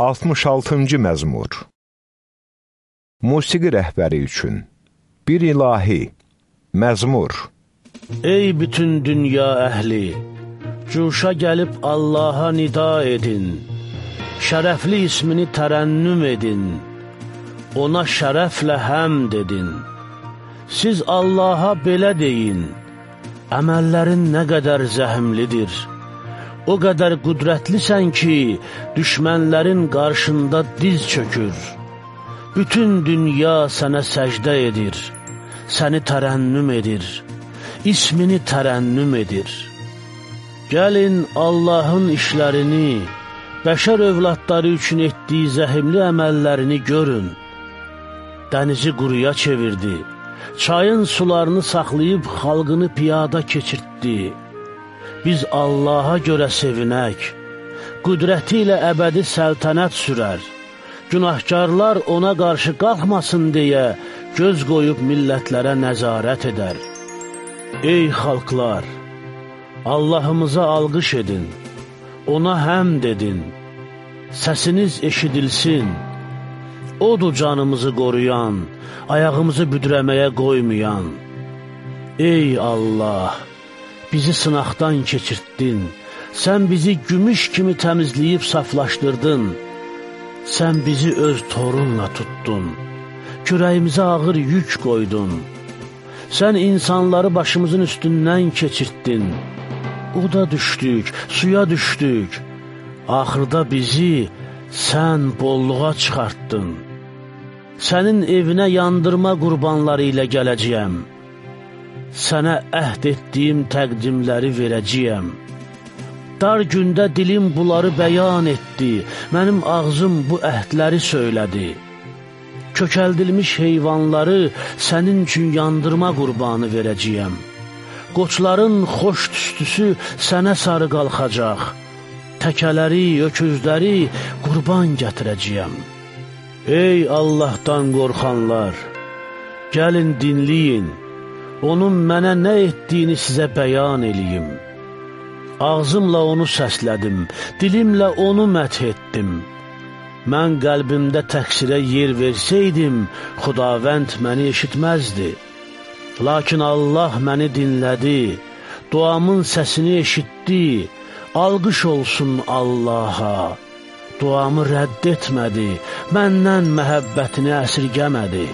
66-cı məzmur. Musiqi rəhbəri üçün Bir ilahi Məzmur. Ey bütün dünya əhli, cuşa gəlib Allaha nida edin, şərəfli ismini tərənnüm edin, ona şərəflə həmd edin. Siz Allaha belə deyin, əməllərin nə qədər zəhmlidir, o qədər qüdrətlisən ki, düşmənlərin qarşında diz çökür. Bütün dünya sənə səcdə edir, səni tərənnüm edir, ismini tərənnüm edir. Gəlin Allahın işlərini, bəşər övladları üçün etdiyi zəhimli əməllərini görün. Dənizi quruya çevirdi, çayın sularını saxlayıb xalqını piyada keçirtdi. Biz Allaha görə sevinək, qüdrəti ilə əbədi səltənət sürər. Günahkarlar ona qarşı qalxmasın deyə göz qoyub millətlərə nəzarət edər. Ey xalqlar, Allahımıza alqış edin, ona həmd edin, səsiniz eşidilsin. Odur canımızı qoruyan, ayağımızı büdrəməyə qoymayan. Ey Allah! Bizi sınaqdan keçirtdin, sən bizi gümüş kimi təmizləyib saflaşdırdın, sən bizi öz torunla tutdun, kürəyimizə ağır yük qoydun, sən insanları başımızın üstündən keçirtdin, uda düşdük, suya düşdük, axırda bizi sən bolluğa çıxartdın, sənin evinə yandırma qurbanları ilə gələcəyəm, sənə əhd etdiyim təqdimləri verəcəyəm. Dar gündə dilim bunları bəyan etdi, mənim ağzım bu əhdləri söylədi. Kökəldilmiş heyvanları sənin üçün yandırma qurbanı verəcəyəm. Qoçların xoş tüstüsü sənə sarı qalxacaq. Təkələri, öküzləri qurban gətirəcəyəm. Ey Allahdan qorxanlar, gəlin dinləyin onun mənə nə etdiyini sizə bəyan eləyim. Ağzımla onu səslədim, dilimlə onu məth etdim. Mən qəlbimdə təqsirə yer versəydim, xudavənd məni eşitməzdi. Lakin Allah məni dinlədi, duamın səsini eşitdi, alqış olsun Allaha. Duamı rədd etmədi, məndən məhəbbətini əsirgəmədi.